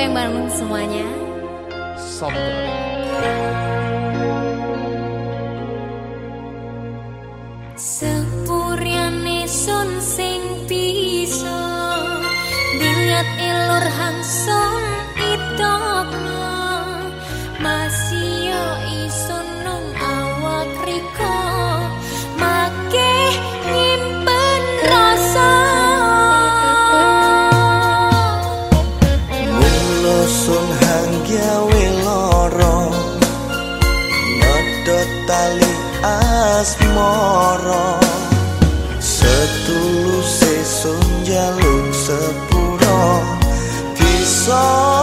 yang bangun semuanya. Sombong. Sepuriane sun sing bisa Dilihat ilur itu, itokno Masih yo isun nung awak rikon asmoro setulus sesunjalung sepuro. Pisau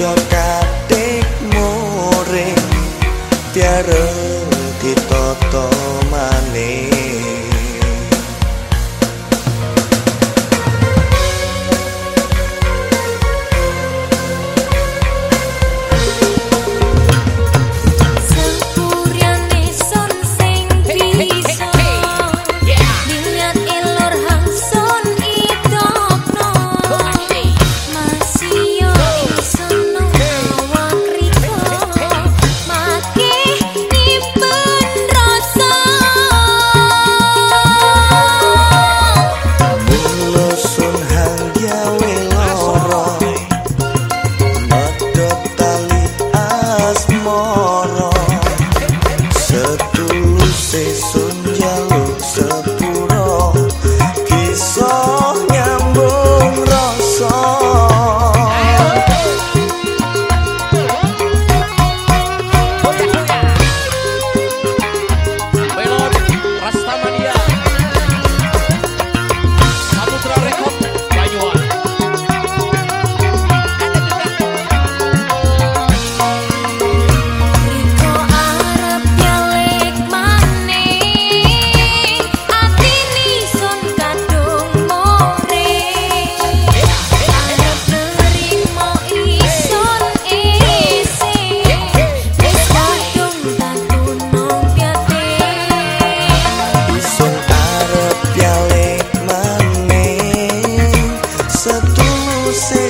Jangan você.